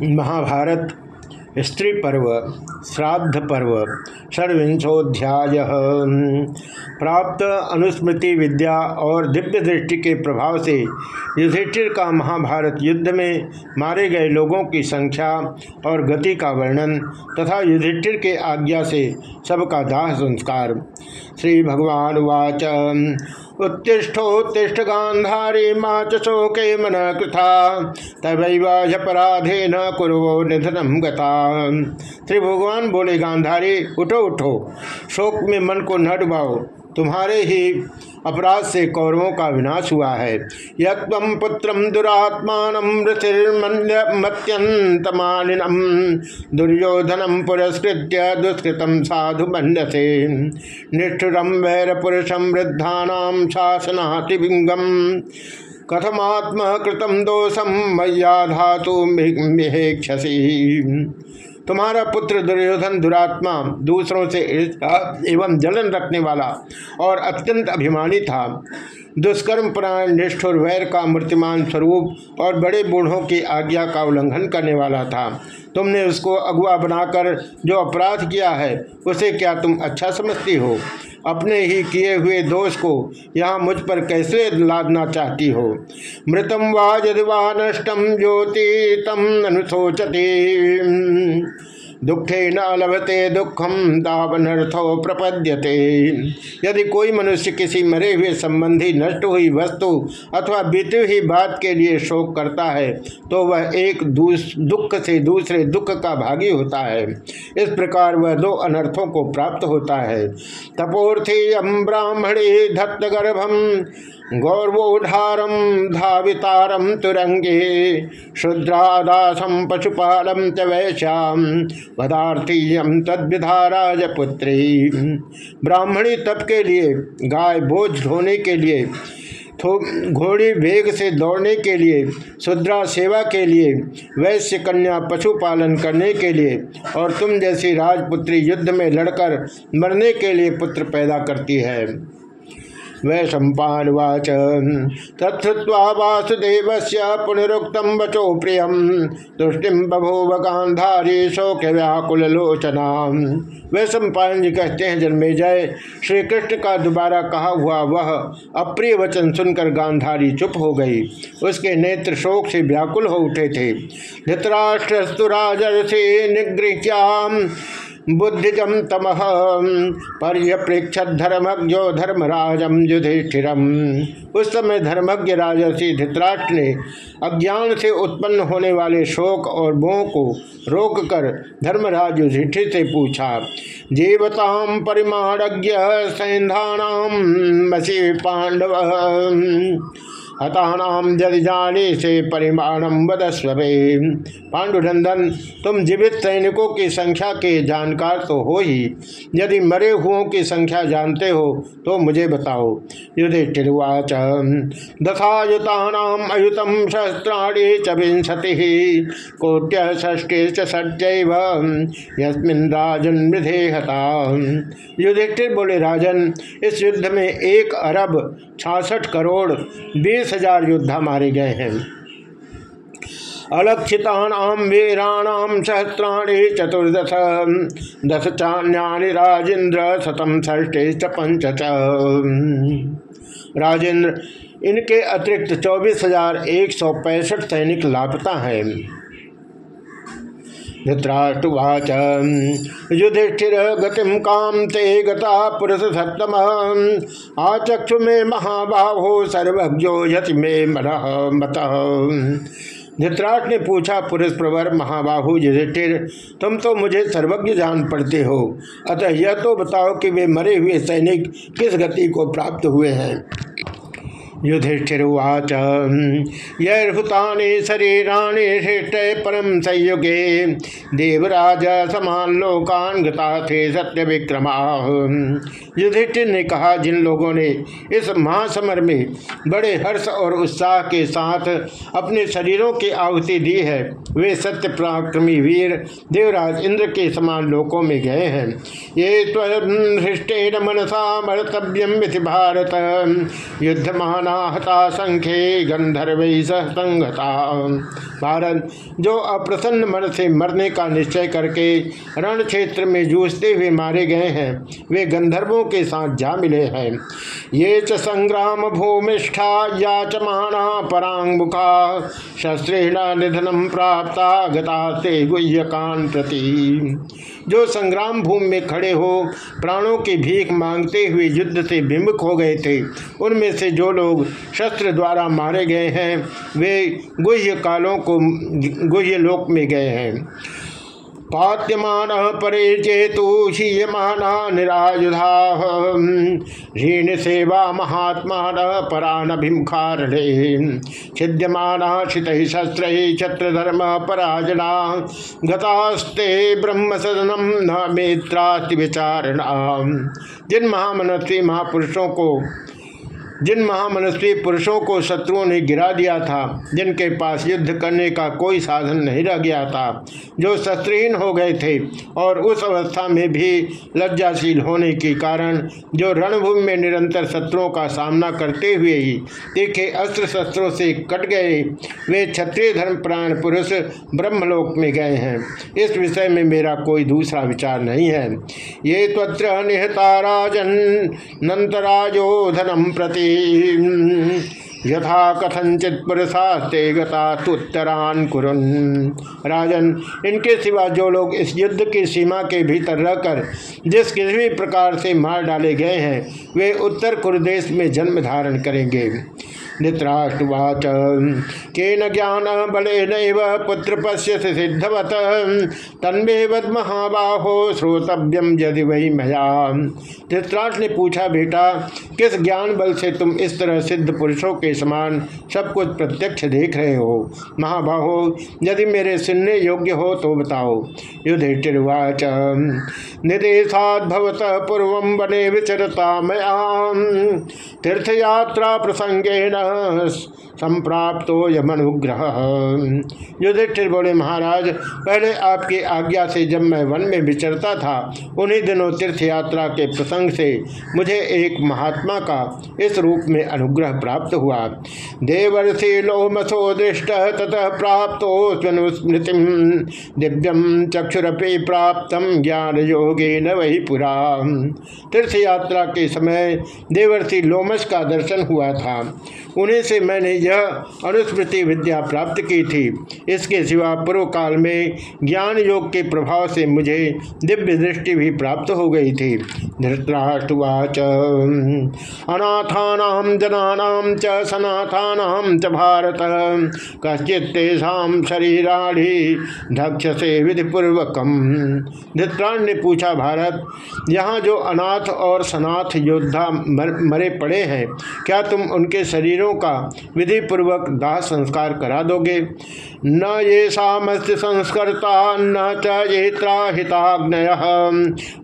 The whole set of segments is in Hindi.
महाभारत, स्त्री पर्व, श्राद्ध पर्व षड्विंशोध्याय प्राप्त अनुस्मृति विद्या और दिव्य दृष्टि के प्रभाव से युधिष्ठिर का महाभारत युद्ध में मारे गए लोगों की संख्या और गति का वर्णन तथा युधिष्ठिर के आज्ञा से सबका दाह संस्कार। श्री भगवान वाच। उत्तिष्ठोत्तिष्ठ गांधारी माच शोके मन कृथा। तबराधे न कुरो निधनम गता। श्री भगवान बोले गांधारी उठो उठो। शोक में मन को न डुबाओ। तुम्हारे ही अपराध से कौरवों का विनाश हुआ है। यम पुत्र दुरात्मान मत्यंतमानिनम दुर्योधनम पुरस्कृत्य दुष्कृतम साधु बंडसे निष्ठुरम वैर पुरुषम वृद्धा शासनातिबिंगम। कथमात्म कृतम दोषम मैया धातु मिहेक्षसी। तुम्हारा पुत्र दुर्योधन दुरात्मा दूसरों से एवं जलन रखने वाला और अत्यंत अभिमानी था। दुष्कर्म प्राण निष्ठुर, वैर का मूर्तिमान स्वरूप और बड़े बूढ़ों की आज्ञा का उल्लंघन करने वाला था। तुमने उसको अगुआ बनाकर जो अपराध किया है, उसे क्या तुम अच्छा समझती हो? अपने ही किए हुए दोष को यहाँ मुझ पर कैसे लादना चाहती हो? मृतम वा यदि वा नष्टम ज्योति तम अनुशोचती दुखे न लभते दुखम दावनर्थो प्रपद्यते। यदि कोई मनुष्य किसी मरे हुए संबंधी नष्ट हुई वस्तु अथवा बीती हुई बात के लिए शोक करता है तो वह एक दुख से दूसरे दुख का भागी होता है। इस प्रकार वह दो अनर्थों को प्राप्त होता है। तपोर्थी ब्राह्मणी धत्त गर्भम गौरवोधारम धावितारम तुरंगे शुद्रादासम पशुपालम च वैश्याम पदार्थीयम तद्विधाराज पुत्री ब्राह्मणी तप के लिए, गाय बोझ ढोने के लिए घोड़ी वेग से दौड़ने के लिए, शुद्रा सेवा के लिए, वैश्य कन्या पशुपालन करने के लिए, और तुम जैसी राजपुत्री युद्ध में लड़कर मरने के लिए पुत्र पैदा करती है। वै सम्पावाच तत्वा वासुदेव से पुनरुक्तम वचो प्रिय तुष्टि बभूव गांधारी शोक व्याकुल लोचना वह सम्पायन जी कहते हैं, जन्मे जय। श्री कृष्ण का दोबारा कहा हुआ वह अप्रिय वचन सुनकर गांधारी चुप हो गई। उसके नेत्र शोक से व्याकुल हो उठे थे। धृतराष्ट्रस्तु राजर्षि निगृह्याम। बुद्धिजम तम पर्यप्रेक्ष धर्मज्ञो धर्मराजम युधिष्ठिरम। उस समय धर्मज्ञ राजर्षि धृतराष्ट्र ने अज्ञान से उत्पन्न होने वाले शोक और मोह को रोककर धर्मराज युधिष्ठिर से पूछा जीवताम परिमाणज्ञ सैंधानाम मसी पांडव हतानाम यदि जाने से परिमाणम बदस्वे पांडुनंदन, तुम जीवित सैनिकों की संख्या के जानकार तो हो ही। यदि मरे हुओं की संख्या जानते हो तो मुझे बताओ। युधिष्ठिर्वाच दशायुतानाम अयुतम सहस्राणी च विंशति कोट्य ष्टी चैव यस्मिन मृधे हता। युधिष्ठिर बोले, राजन, इस युद्ध में एक अरब छियासठ करोड़, बीस हज़ार योद्धा मारे गए हैं। अलक्षितानाम वीराणाम सहस्राणी चतुर्दश दश चान्यानि राजेंद्र शतम ष्टे पंच राजेंद्र इनके अतिरिक्त चौबीस हज़ार एक सौ पैंसठ सैनिक लापता हैं। धृतराष्ट्रवाच युधिष्ठिर गतिम काम ते गता पुरुष सप्तम। आचक्षु में महाबाहो, सर्वज्ञो यति में मत। धृतराष्ट्र ने पूछा पुरुष प्रवर, महाबाहु युधिष्ठिर, तुम तो मुझे सर्वज्ञ जान पड़ते हो। अतः यह तो बताओ कि वे मरे हुए सैनिक किस गति को प्राप्त हुए हैं? युधिष्ठिर्वाच। यहुतानि शरीराणि हृष्ट परम संयुगे। देवराज समान लोकान गता थे सत्य विक्रमा युधिष्ठिर ने कहा, जिन लोगों ने इस महासमर में बड़े हर्ष और उत्साह के साथ अपने शरीरों की आहुति दी है, वे सत्य पराक्रमी वीर देवराज इंद्र के समान लोकों में गए हैं। ये हृष्टेन मनसा मर्तव्यम भारत। युद्ध महाना नाहता संख्ये गंधर्व संगता भारत जो अप्रसन्न मन से मरने का निश्चय करके रण क्षेत्र में जूझते हुए मारे गए हैं, वे गंधर्वों के साथ जा मिले हैं। ये च संग्राम भूमिष्ठा याचमाना परांगमुखा। शस्त्रेण निधनम प्राप्त गता से गुह्यकान प्रति। जो संग्राम भूमि में खड़े हो, प्राणों की भीख मांगते हुए युद्ध से विमुख हो गए थे, उनमें से जो लोग शस्त्र द्वारा मारे गए हैं। वे गुह्य कालों को, गुह्य लोक में गए हैं। पात्यमान परे चेतु शीयमाना निरायुधा। ऋण सेवा महात्मा परानभिमुखारे छिद्यमाना शित शस्त्र छत्रधर्म पराजना। गतास्ते ब्रह्म सदनम न मेत्रास्ति विचारणा। जिन महामनस्वी महापुरुषों को जिन महामनस्वी पुरुषों को शत्रुओं ने गिरा दिया था, जिनके पास युद्ध करने का कोई साधन नहीं रह गया था, जो शस्त्रहीन हो गए थे और उस अवस्था में भी लज्जाशील होने के कारण जो रणभूमि में निरंतर शत्रुओं का सामना करते हुए ही तीखे अस्त्र शस्त्रों से कट गए, वे क्षत्रिय धर्म प्राण पुरुष ब्रह्मलोक में गए हैं। इस विषय में मेरा कोई दूसरा विचार नहीं है। ये तत्र निहता राजन नंतराजो धनम प्रति। यथा कथनचित पुरुषास्ते गुत्तरान कुरुन। राजन, इनके सिवा जो लोग इस युद्ध की सीमा के भीतर रहकर जिस किसी भी प्रकार से मार डाले गए हैं, वे उत्तर कुरुदेश में जन्म धारण करेंगे। धृतराष्ट्रवाच केन ज्ञान बल पुत्र पश्य सिद्धवत। तन्मे वद महाबाहो श्रोतव्यम यदि वही मया। धृतराष्ट्र ने पूछा, बेटा, किस ज्ञान बल से तुम इस तरह सिद्ध पुरुषों के समान सब कुछ प्रत्यक्ष देख रहे हो? महाबाहो, यदि मेरे सुनने योग्य हो तो बताओ। युधिष्ठिर्वाच। निदेशाद्भवत पूर्व बने विचरता मयाम तीर्थयात्रा प्रसंगेन आश संप्राप्तो यमनुग्रह। युधिष्ठिर बोले, महाराज, पहले आपकी आज्ञा से जब मैं वन में विचरता था, उन्हीं दिनों तीर्थ यात्रा के प्रसंग से मुझे एक महात्मा का इस रूप में अनुग्रह प्राप्त हुआ। देवर्षि लोमसो दृष्ट ततः प्राप्त स्मृति। दिव्यम चक्षुरपि प्राप्त ज्ञान योगे न वही पुरा तीर्थ यात्रा के समय देवर्षि लोमस का दर्शन हुआ था। उन्हीं से मैंने यह अनुस्मृति विद्या प्राप्त की थी। इसके सिवा पूर्व काल में ज्ञान योग के प्रभाव से मुझे दिव्य दृष्टि भी प्राप्त हो गई थी। धृतराष्ट्रवाच अनाथानाम जनानाम च च भारत। कश्चितेषा शरीराढ़ी धक्ष से विधि पूर्वकम धृतराष्ट्र ने पूछा, भारत, यहाँ जो अनाथ और सनाथ योद्धा मरे पड़े हैं, क्या तुम उनके शरीरों का विधि पूर्वक दाह संस्कार करा दोगे। न ये सामस्त संस्कर्ता, न चेत्राहिताग्नय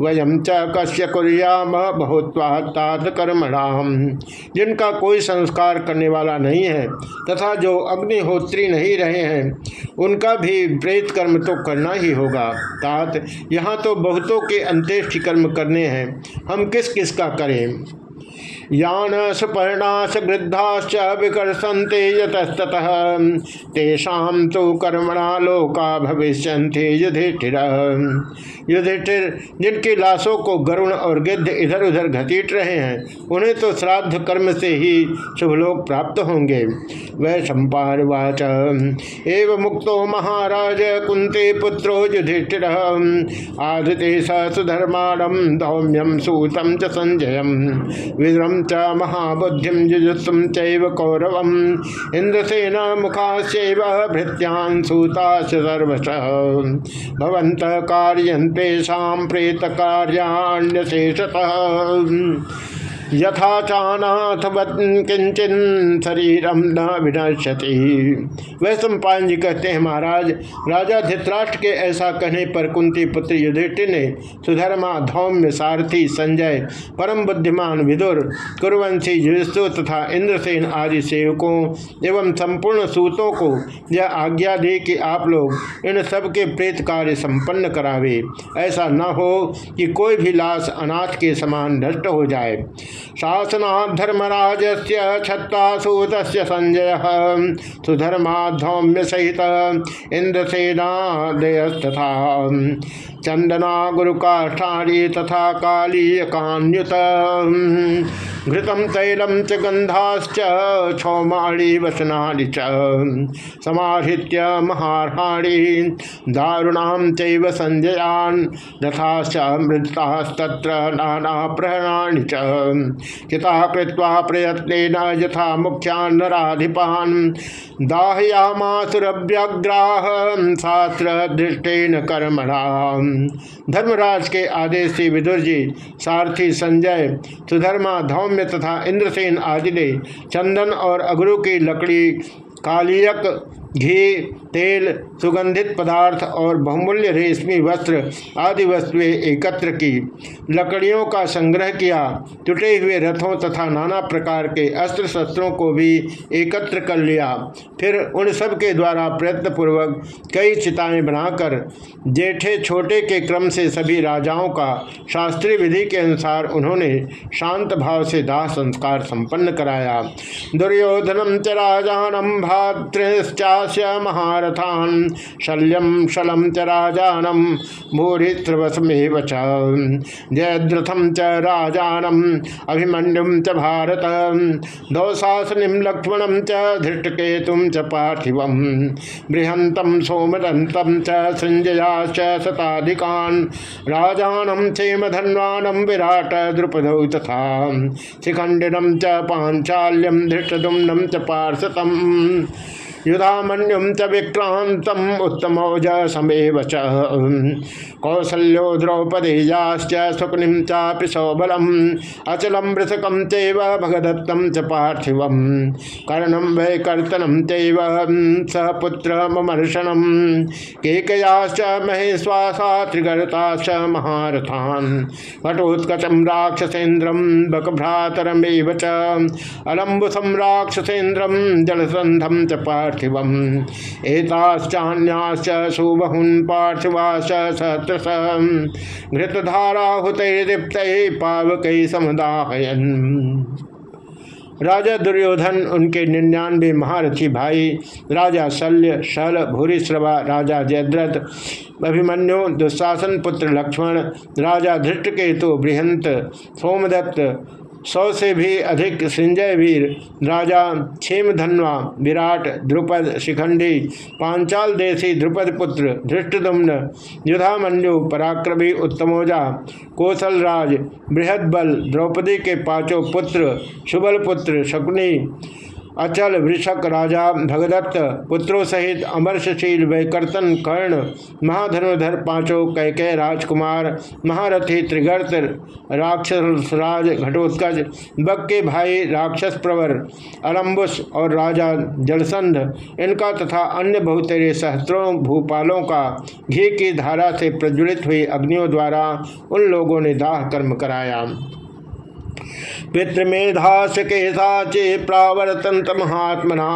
वयम च कश्य कुरियाम बहुत्वात्ताद कर्मणाम। जिनका कोई संस्कार करने वाला नहीं है, तथा जो अग्निहोत्री नहीं रहे हैं, उनका भी प्रेत कर्म तो करना ही होगा। तात, यहाँ तो बहुतों के अंत्येष्टि कर्म करने हैं। हम किस किस का करें? यान सुपर्णाश वृद्धाश्च विकर्षन्ते यतस्ततः। तेषां तो कर्मणा लोका भविष्य युधिष्ठिर। युधिष्ठिर, जिनकी लाशों को गरुण और गिद्ध इधर उधर घसीट रहे हैं, उन्हें तो श्राद्ध कर्म से ही शुभलोक प्राप्त होंगे। वह सम्पावाच एव मुक्तो महाराज कुंते पुत्रो युधिष्ठिर। आधते सुधर्माणम धौम्यम सूतम च संजयम विद्रम च महाबुद्धिम जुजुत्सुम चैव कौरवम। इंद्रसेना मुखाश्चैव भृत्यान सूताश्च सर्वश। भवन्तः कार्यन्तेषां प्रेतकार्याण्यशेषतः यथा चानाथ किंचन शरीरम न विनश्यति वह सम्पान जी कहते हैं, महाराज, राजा धित्राष्ट्र के ऐसा कहने पर कुंती पुत्र युधिष्ठिर ने सुधर्मा धौम्य सारथी संजय, परम बुद्धिमान विदुर, कुरवंशी युस्तु तथा इंद्रसेन आदि सेवकों एवं संपूर्ण सूतों को यह आज्ञा दे कि आप लोग इन सबके प्रेत कार्य संपन्न करावे। ऐसा न हो कि कोई भी लाश अनाथ के समान नष्ट हो जाए। शासना धर्मराज से छत्तासूत संजय सुधर्माधौम्य सहित इंद्रसेनादयस्तथा चंदना गुरु काष्ठाणी तथा काली कान्युत घृतम तैलम च गंधाश्च क्षौमाणी वसनानि च। समाहृत्य महारहाणी, दारुणां चैव संजयान् रथाश्च मृतास्तत्र नाना प्रहराणि च। चिता कृत्वा प्रयत्नेन यथा मुख्यान् नराधिपान्। दाहयामासुरव्यग्राह शास्त्र दृष्टेन कर्मणा। धर्मराज के आदेश से विदुर जी, सारथी संजय, सुधर्मा धौम्य तथा इंद्रसेन आदि ने चंदन और अगरू की लकड़ी कालियक घी, तेल, सुगंधित पदार्थ और बहुमूल्य रेशमी वस्त्र आदि वस्तुएँ एकत्र की। लकड़ियों का संग्रह किया। टूटे हुए रथों तथा नाना प्रकार के अस्त्र शस्त्रों को भी एकत्र कर लिया। फिर उन सब के द्वारा प्रयत्न पूर्वक कई चिताएँ बनाकर जेठे छोटे के क्रम से सभी राजाओं का शास्त्रीय विधि के अनुसार उन्होंने शांत भाव से दाह संस्कार संपन्न कराया। दुर्योधनम च राजानम भातृश्चास्य महार महारथान शल्यम शलम च राजानम भूरित्रवसमेव च। जयद्रथम च राजानम अभिमन्युम च भारत। दौशासनिम लक्ष्मणम च धृष्टकेतुम च पार्थिवम बृहंतम सोमदंतम च संजयाश्च शताधिकान्। राजानम विराट द्रुपदौ तथा। शिखंडिनम च पांचाल्यम धृष्टदुम्नम च पार्षतम युधामन्युम च विक्रांतम उत्तमौज समेव च। कौसल्यो द्रौपदेयाश्च स्वप्निम चापि सौबलम अचलम वृथकम चैव भगदत्तम च पार्थिवम। कर्णम वै कर्तनम चैव सह पुत्र ममर्षणम केकयाश्च महेश्वासा त्रिगर्ताश्च महारथान्। वटोत्कचम राक्षसेन्द्रम बकभ्रातरमेव च। अलम्बुसम राक्षसेन्द्रम जलसंधम च पार्थ पार्थिव एताश्चान्याश्च सुबहुन पार्थिवाश सहस्रश घृतधाराहुतैदीप्त पावक समुदाहयन राजा दुर्योधन, उनके निन्यानवे महारथी भाई, राजा शल्य, शल, भूरिश्रवा, राजा जयद्रथ, अभिमन्यु, दुशासन पुत्र लक्ष्मण, राजा धृष्टकेतु बृहंत सोमदत्त सौ से भी अधिक संजय वीर, राजा क्षेमधन्वा, विराट, द्रुपद शिखंडी, पांचाल देशी द्रुपद पुत्र धृष्टुम्न युधामंजु पराक्रमी उत्तमोजा, कौशलराज, बृहदबल द्रौपदी के पाँचों पुत्र शुभल पुत्र, शकुनी अचल वृषक राजा भगदत्त, पुत्रों सहित अमरशशील वैकर्तन कर्ण महाधनुधर पाँचों कैकय राजकुमार, महारथी त्रिगर्त, राक्षस राज घटोत्कच बग के भाई राक्षस प्रवर अलम्बुस और राजा जलसंध, इनका तथा अन्य बहुतेरे सहस्त्रों भूपालों का घी की धारा से प्रज्वलित हुई अग्नियों द्वारा उन लोगों ने दाह कर्म कराया। पितृमेधास के साचे प्रावर्तंत महात्मना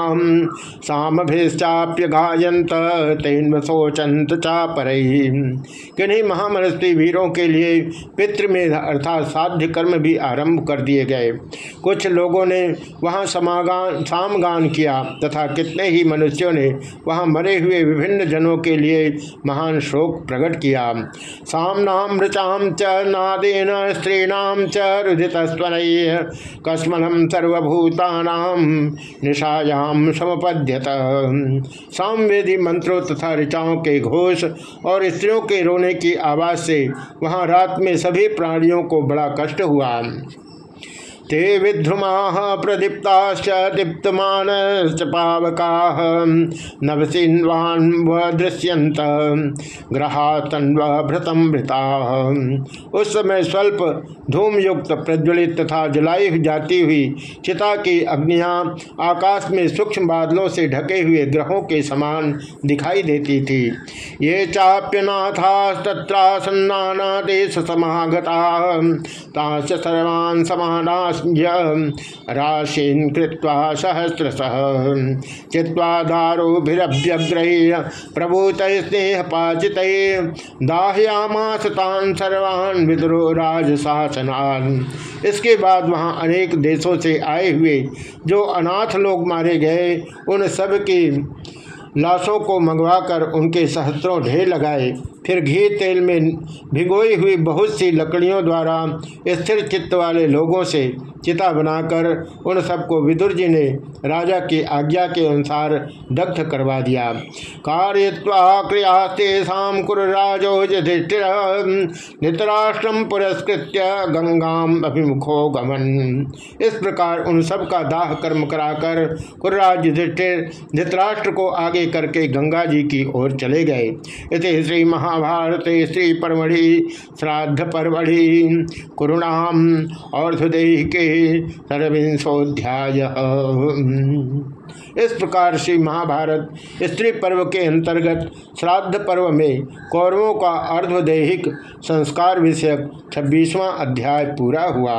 सामभिश्चाप्य गायंत तेन शोचंत चापर। किन्हीं महामनस्वी वीरों के लिए पितृमेध अर्थात साध्य कर्म भी आरंभ कर दिए गए। कुछ लोगों ने वहाँ समागान, सामगान किया तथा कितने ही मनुष्यों ने वहाँ मरे हुए विभिन्न जनों के लिए महान शोक प्रकट किया। सामनाम ऋचाम च नादेन स्त्रीणाम च रुदित स्वर कस्मलम सर्वभूतानाम निशायाम समपद्यत। सामवेदी मंत्रों तथा ऋचाओं के घोष और स्त्रियों के रोने की आवाज़ से वहाँ रात में सभी प्राणियों को बड़ा कष्ट हुआ। ते विध्रुमा प्रदीप्ताश्च दीप्तमान पावका नवसिन्वान् दृश्यंत ग्रहा तन्व भृतम भृता। उस समय स्वल्प धूमयुक्त प्रज्वलित तथा जलाई जाती हुई चिता की अग्नियाँ आकाश में सूक्ष्म बादलों से ढके हुए ग्रहों के समान दिखाई देती थी। ये चाप्यनाथा तत्रासन्ना देश समागता। ताश सर्वान् राशीन कृत्वा सहस्रश। चित्वा दारोभिरभ्यग्रही प्रभूत स्नेह पाचित दाहयामास तान सर्वान् विद्रोह राज इसके बाद वहाँ अनेक देशों से आए हुए जो अनाथ लोग मारे गए, उन सब की लाशों को मंगवाकर उनके सहस्त्रों ढेर लगाए। फिर घी तेल में भिगोई हुई बहुत सी लकड़ियों द्वारा स्थिर चित्त वाले लोगों से चिता बनाकर उन सबको विदुर जी ने राजा की आज्ञा के अनुसार दग्ध करवा दिया। कार्यवाक्रियास्तेषाम कुरराजो युधिष्ठिर पुरस्कृत गंगाम अभिमुखो गमन। इस प्रकार उन सब का दाह कर्म कराकर कुर्राज युधिष्ठिर धृतराष्ट्र को आगे करके गंगा जी की ओर चले गए। इस श्री महाभारत श्री परमढ़ि श्राद्ध परमढ़ि कुरुणाम और के सरविंशोध्याय इस प्रकार से महाभारत स्त्री पर्व के अंतर्गत श्राद्ध पर्व में कौरवों का अर्धदैहिक संस्कार विषयक छब्बीसवां अध्याय पूरा हुआ।